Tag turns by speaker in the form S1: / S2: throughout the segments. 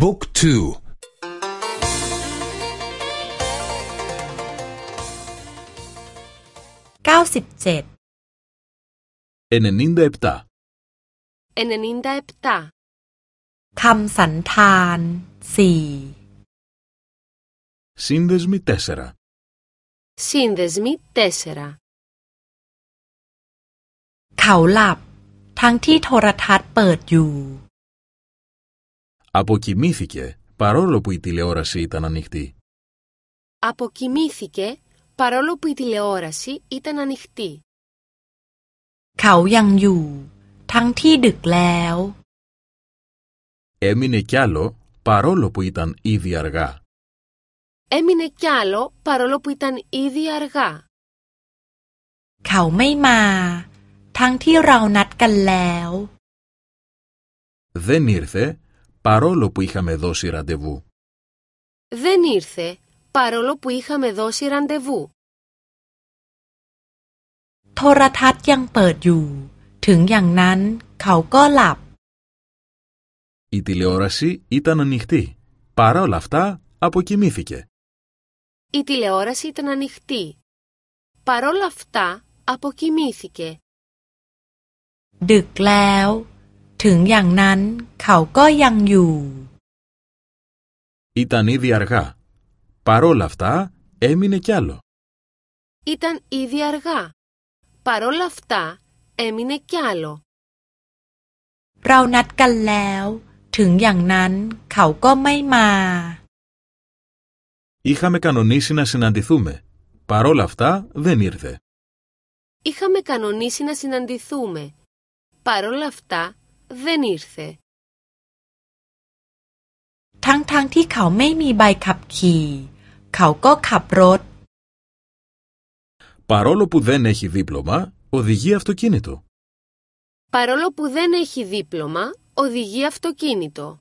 S1: บุ๊กทู
S2: เก้าสิบเจ็ด
S3: เอ็นนินเดปตา
S4: เอ็นนินเดปตา
S2: คำสันธานสี่
S3: ซิน
S4: เดสมิ
S2: เต
S3: สระ
S4: ซินเดสมิเตสระ
S2: เขาหลับทั้งที่โทรทัศน์เปิดอยู่
S3: Αποκοιμήθηκε παρόλο που η τηλεόραση ήταν ανοιχτή.
S4: Αποκοιμήθηκε παρόλο που η τηλεόραση ήταν ανοιχτή.
S2: เขายังอยู่ทั้งที่ดึกแล้ว
S3: Έμεινε κι άλλο παρόλο που ήταν ήδη αργά.
S4: Έμεινε κι άλλο παρόλο που ήταν ήδη αργά.
S2: เขาไม่มาทั้งที่เรานัดกันแล้ว
S3: Δεν ήρθε παρόλο που είχαμε δώσει ραντεβού.
S4: Δεν ήρθε παρόλο που είχαμε δώσει ραντεβού.
S2: โทรทัศน์ยังเปิดอยู่ ถึงอย่างนั้นเขาก็หลับ
S3: Η τηλεόραση ήταν ανοιχτή. Παρά όλα αυτά, αποκοιμήθηκε.
S4: Η τηλεόραση ήταν ανοιχτή. Παρόλα αυτά, αποκοιμήθηκε.
S2: ดึกแล้ว ถึงอย่างนั้นเขาก็ยังอยู่
S3: Ήταν ήδη αργά. Παρόλα αυτά έμεινε κι άλλο.
S4: Ήταν ήδη αργά. Παρόλα αυτά έμεινε κι άλλο.
S2: เรานัดกันแล้วถึงอย่างนั้นเขาก็ไม่มา
S3: Είχαμε κανονίσει να συναντηθούμε. Παρόλα αυτά δεν ήρθε.
S4: Είχαμε κανονίσει να συναντηθούμε. Παρόλα αυτά δεν ήρθε.
S2: ทั้งๆทที่เขาไม่มีใบขับขี่เขาก็ขับรถ
S3: Παρόλο που δεν έχει δίπλωμα, οδηγεί αυτοκίνητο.
S4: Παρόλο που δεν έχει δίπλωμα, οδηγεί αυτοκίνητο.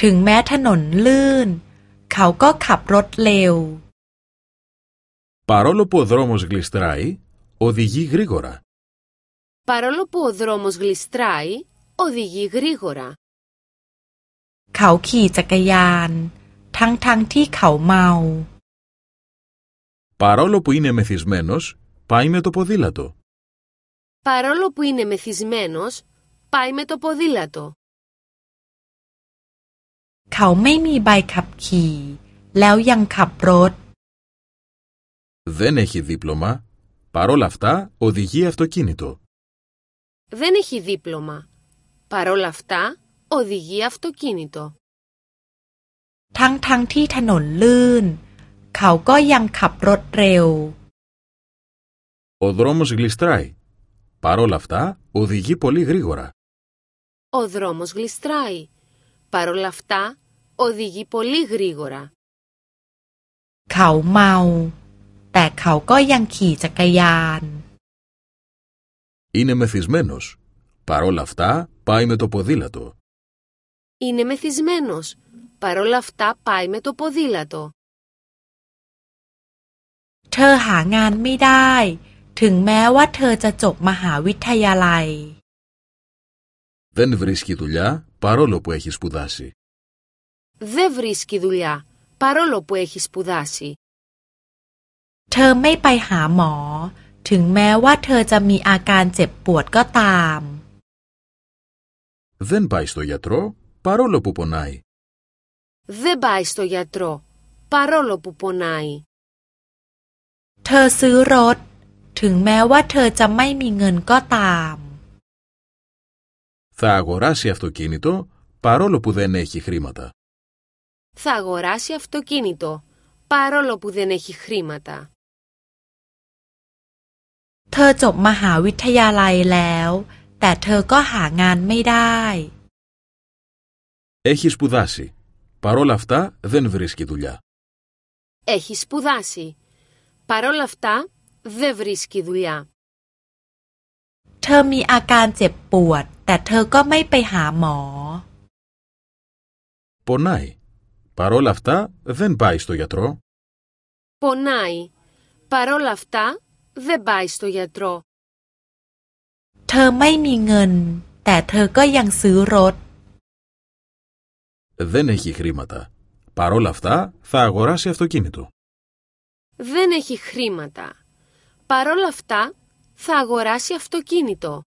S2: ถึงแม้ถนนลื่นเขาก็ขับรถเร็ว
S3: Παρόλο που ο δρόμος γλιστράει, οδηγεί γρήγορα.
S4: Παρόλο που ο δρόμος γλιστράει, οδηγεί γρήγορα.
S2: เขาขี่จักรยานทั้งๆที่เขาเมา
S3: Παρόλο που είναι μεθυσμένος, πάει με το ποδήλατο.
S4: Παρόλο που είναι μεθυσμένος, πάει με το ποδήλατο.
S2: เขาไม่มีใบขับขี่แล้วยังขับรถ
S3: Δεν έχει δίπλωμα. Παρόλα αυτά οδηγεί αυτοκίνητο.
S4: Δεν έχει δίπλωμα. Παρόλα αυτά, οδηγεί αυτοκίνητο.
S2: ทั้งๆทที่ถนนลื่นเขาก็ยังขับรถเร็ว
S3: Ο δρόμος γλιστράει. Παρόλα αυτά οδηγεί πολύ γρήγορα.
S4: Ο δρόμος γλιστράει. Παρόλα αυτά, οδηγεί πολύ γρήγορα.
S2: เขาเมา แต่เขาก็ยังขี่จักรยาน
S3: Είναι μεθυσμένος. Παρόλα αυτά πάει με το ποδήλατο.
S4: Είναι μεθυσμένος. Παρόλα αυτά πάει με το ποδήλατο.
S2: เธอหางานไม่ได้ ถึงแม้ว่าเธอจะจบมหาวิทยาลัย
S3: Δεν βρίσκει δουλειά παρόλο που έχει σπουδάσει.
S4: Δεν βρίσκει δουλειά, παρόλο που έχει σπουδάσει.
S2: เธอไม่ไปหาหมอ ถึงแม้ว่าเธอจะมีอาการเจ็บปวดก็ตาม
S3: Δεν πάει στο γιατρό παρόλο που πονάει.
S4: Δεν πάει στο γιατρό, παρόλο που πονάει.
S2: เธอซื้อรถ ถึงแม้ว่าเธอจะไม่มีเงินก็ตาม
S3: Θα αγοράσει αυτοκίνητο παρόλο που δεν έχει χρήματα.
S4: Θα αγοράσει αυτοκίνητο, παρόλο που δεν έχει χρήματα.
S2: เธอจบมหาวิทยาลัยแล้ว แต่เธอก็หางานไม่ได้
S3: Έχει σπουδάσει. Παρόλα αυτά δεν βρίσκει δουλειά.
S4: Έχει σπουδάσει. Παρόλα αυτά, δεν βρίσκει δουλειά.
S2: เธอมีอาการเจ็บปวด แต่เธอก็ไม่ไปหาหมอ
S3: Πονάει. Παρόλα αυτά δεν πάει στο γιατρό.
S4: Πονάει. Παρόλα αυτά, δεν πάει στο γιατρό.
S3: Δεν έχει χρήματα. Παρόλα αυτά θα αγοράσει αυτοκίνητο.
S4: Δεν έχει χρήματα. Παρόλα αυτά θα αγοράσει αυτοκίνητο.